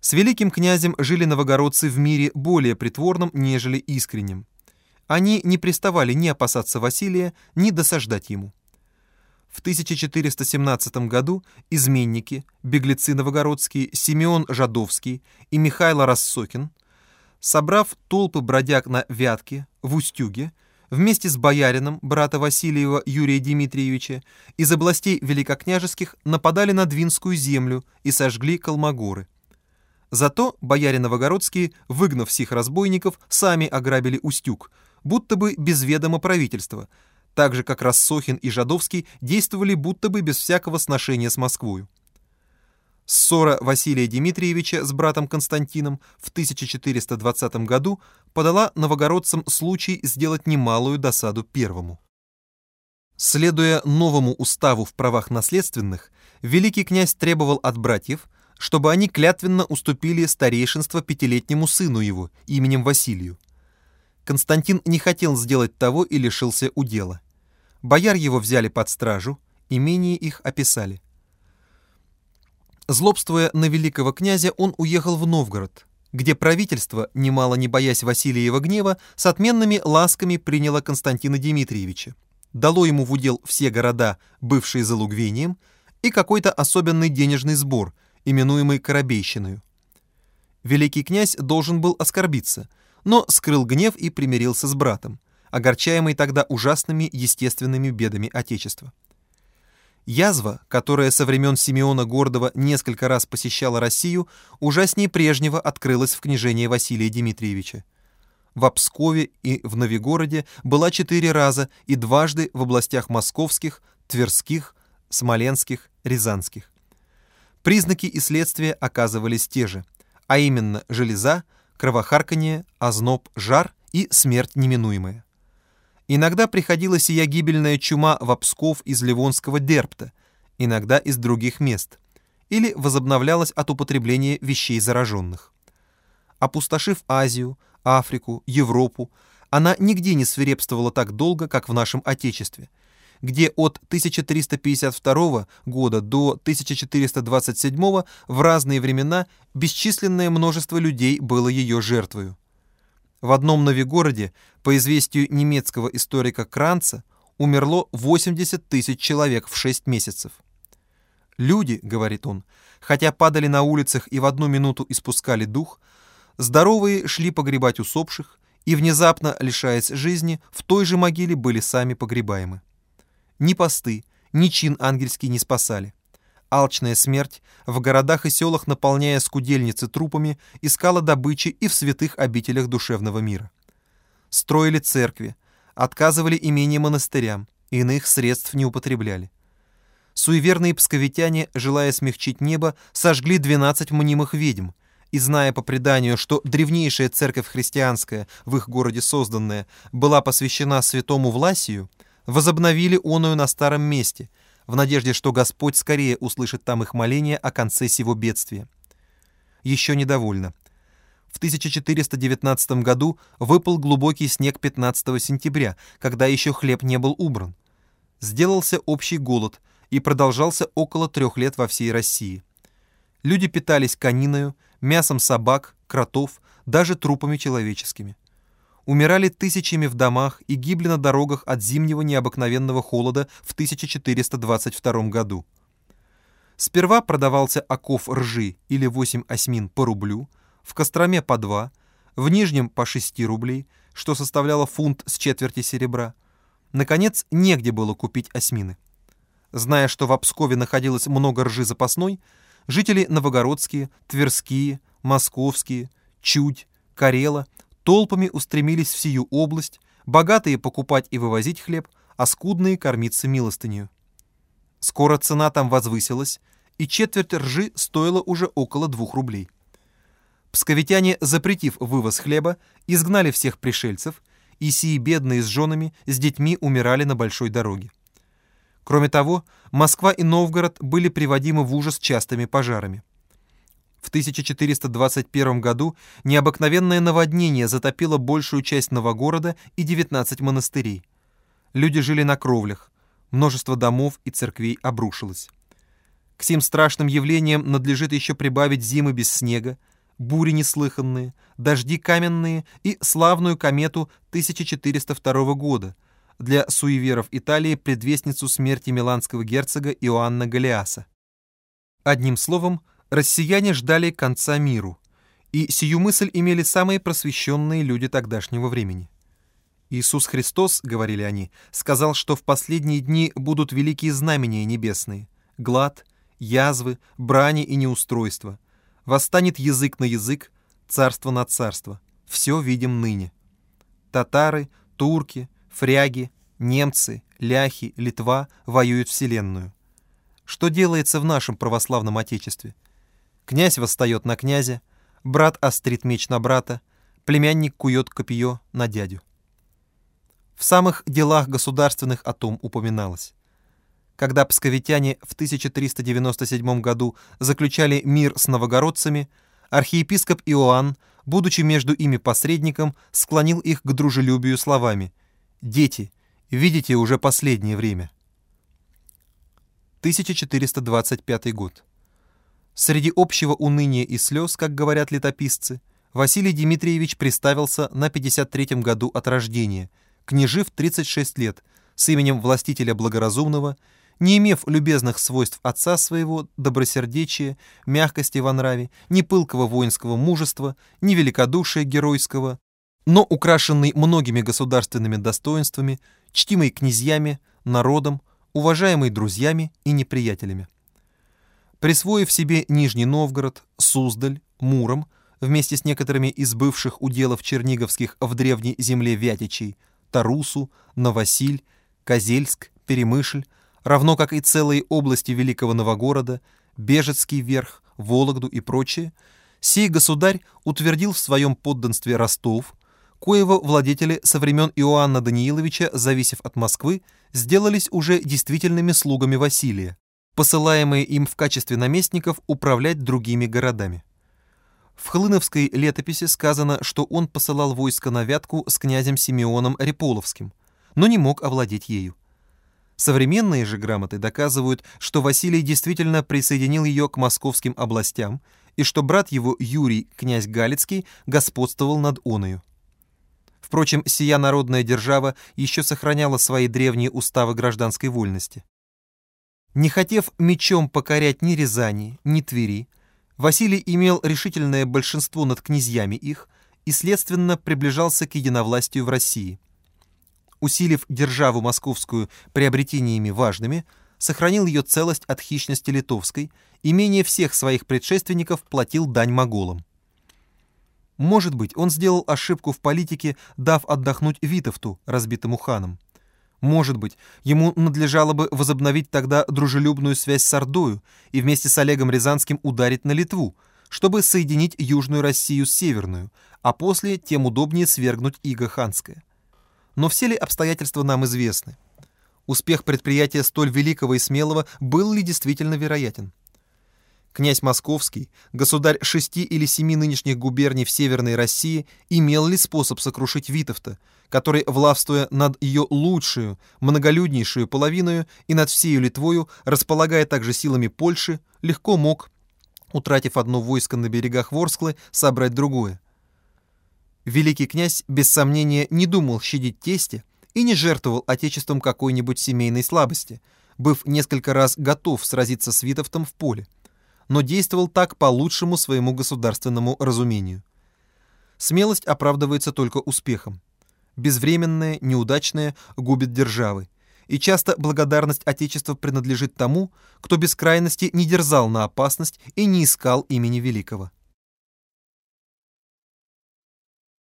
С великим князем жили новогородцы в мире более притворном, нежели искреннем. Они не приставали ни опасаться Василия, ни досаждать ему. В 1417 году изменники, беглецы новогородские Симеон Жадовский и Михайло Рассокин, собрав толпы бродяг на Вятке, в Устюге, вместе с боярином, брата Васильева Юрия Дмитриевича, из областей великокняжеских нападали на Двинскую землю и сожгли Калмогоры. Зато бояре новогородские, выгнав всех разбойников, сами ограбили Устюг, будто бы без ведома правительства – так же как Рассохин и Жадовский действовали будто бы без всякого сношения с Москвою. Ссора Василия Дмитриевича с братом Константином в 1420 году подала новогородцам случай сделать немалую досаду первому. Следуя новому уставу в правах наследственных, великий князь требовал от братьев, чтобы они клятвенно уступили старейшинство пятилетнему сыну его, именем Василию. Константин не хотел сделать того и лишился удела. Бояр его взяли под стражу, имение их описали. Злобствуя на великого князя, он уехал в Новгород, где правительство, немало не боясь Василиева гнева, с отменными ласками приняло Константина Дмитриевича, дало ему в удел все города, бывшие залугвением, и какой-то особенный денежный сбор, именуемый Коробейщиною. Великий князь должен был оскорбиться – но скрыл гнев и примирился с братом, огорчаемый тогда ужасными естественными бедами Отечества. Язва, которая со времен Симеона Гордова несколько раз посещала Россию, ужаснее прежнего открылась в княжении Василия Дмитриевича. В Пскове и в Новигороде была четыре раза и дважды в областях московских, тверских, смоленских, рязанских. Признаки и следствия оказывались те же, а именно железа, кровохарканье, озноб, жар и смерть неминуемая. Иногда приходила сия гибельная чума в Псков из Ливонского дерпта, иногда из других мест, или возобновлялась от употребления вещей зараженных. Опустошив Азию, Африку, Европу, она нигде не свирепствовала так долго, как в нашем Отечестве – где от 1352 года до 1427 в разные времена бесчисленное множество людей было ее жертвою. В одном Новигороде, по известию немецкого историка Кранца, умерло 80 тысяч человек в 6 месяцев. «Люди, — говорит он, — хотя падали на улицах и в одну минуту испускали дух, здоровые шли погребать усопших, и, внезапно лишаясь жизни, в той же могиле были сами погребаемы. Ни посты, ни чин ангельский не спасали. Алчная смерть, в городах и селах наполняя скудельницы трупами, искала добычи и в святых обителях душевного мира. Строили церкви, отказывали имение монастырям, иных средств не употребляли. Суеверные псковитяне, желая смягчить небо, сожгли 12 мнимых ведьм, и зная по преданию, что древнейшая церковь христианская, в их городе созданная, была посвящена святому Власию, возобновили оную на старом месте, в надежде, что Господь скорее услышит там их моление о конце сего бедствия. Еще недовольно. В 1419 году выпал глубокий снег 15 сентября, когда еще хлеб не был убран. Сделался общий голод и продолжался около трех лет во всей России. Люди питались кониною, мясом собак, кротов, даже трупами человеческими умирали тысячами в домах и гибли на дорогах от зимнего необыкновенного холода в 1422 году. Сперва продавался оков ржи или 8 осьмин по рублю, в Костроме по 2, в Нижнем по 6 рублей, что составляло фунт с четверти серебра. Наконец, негде было купить осьмины. Зная, что в Пскове находилось много ржи запасной, жители новогородские, тверские, московские, Чудь, Карела толпами устремились в сию область, богатые покупать и вывозить хлеб, а скудные кормиться милостынью. Скоро цена там возвысилась, и четверть ржи стоила уже около двух рублей. Псковитяне, запретив вывоз хлеба, изгнали всех пришельцев, и сии бедные с женами, с детьми умирали на большой дороге. Кроме того, Москва и Новгород были приводимы в ужас частыми пожарами. В 1421 году необыкновенное наводнение затопило большую часть Новогорода и 19 монастырей. Люди жили на кровлях, множество домов и церквей обрушилось. К сим страшным явлениям надлежит еще прибавить зимы без снега, бури неслыханные, дожди каменные и славную комету 1402 года, для суеверов Италии предвестницу смерти миланского герцога Иоанна Галиаса. Одним словом, россияне ждали конца миру, и сию мысль имели самые просвещенные люди тогдашнего времени. Иисус Христос, говорили они, сказал, что в последние дни будут великие знамения небесные, глад, язвы, брани и неустройства – Восстанет язык на язык, царство на царство. Все видим ныне. Татары, турки, фряги, немцы, ляхи, Литва воюют вселенную. Что делается в нашем православном Отечестве? Князь восстает на князя, брат острит меч на брата, племянник кует копье на дядю. В самых делах государственных о том упоминалось когда псковитяне в 1397 году заключали мир с новогородцами, архиепископ Иоанн, будучи между ими посредником, склонил их к дружелюбию словами «Дети, видите уже последнее время». 1425 год. Среди общего уныния и слез, как говорят летописцы, Василий Дмитриевич приставился на 53-м году от рождения, княжив 36 лет, с именем властителя благоразумного не имев любезных свойств отца своего, добросердечия, мягкости во нраве, ни пылкого воинского мужества, ни великодушия геройского, но украшенный многими государственными достоинствами, чтимый князьями, народом, уважаемый друзьями и неприятелями. Присвоив себе Нижний Новгород, Суздаль, Муром, вместе с некоторыми из бывших уделов черниговских в древней земле Вятичей, Тарусу, Новосиль, Козельск, Перемышль, равно как и целые области Великого Новогорода, Бежецкий верх, Вологду и прочее, сей государь утвердил в своем подданстве Ростов, коего владетели со времен Иоанна Данииловича, зависев от Москвы, сделались уже действительными слугами Василия, посылаемые им в качестве наместников управлять другими городами. В Хлыновской летописи сказано, что он посылал войско на Вятку с князем Симеоном Реполовским, но не мог овладеть ею. Современные же грамоты доказывают, что Василий действительно присоединил ее к московским областям и что брат его Юрий, князь Галицкий, господствовал над Оною. Впрочем, сия народная держава еще сохраняла свои древние уставы гражданской вольности. Не хотев мечом покорять ни Рязани, ни Твери, Василий имел решительное большинство над князьями их и, следственно, приближался к единовластию в России – усилив державу московскую приобретениями важными, сохранил ее целость от хищности литовской и менее всех своих предшественников платил дань моголам. Может быть, он сделал ошибку в политике, дав отдохнуть Витовту, разбитому ханом. Может быть, ему надлежало бы возобновить тогда дружелюбную связь с Ордою и вместе с Олегом Рязанским ударить на Литву, чтобы соединить Южную Россию с Северную, а после тем удобнее свергнуть Иго Ханское. Но все ли обстоятельства нам известны? Успех предприятия столь великого и смелого был ли действительно вероятен? Князь Московский, государь шести или семи нынешних губерний в Северной России, имел ли способ сокрушить Витовта, который, властвуя над ее лучшую, многолюднейшую половиною и над всею Литвою, располагая также силами Польши, легко мог, утратив одно войско на берегах Ворсклы, собрать другое? Великий князь, без сомнения, не думал щадить тесте и не жертвовал отечеством какой-нибудь семейной слабости, быв несколько раз готов сразиться с Витовтом в поле, но действовал так по лучшему своему государственному разумению. Смелость оправдывается только успехом. Безвременное, неудачное губит державы, и часто благодарность Отечества принадлежит тому, кто без крайности не дерзал на опасность и не искал имени великого.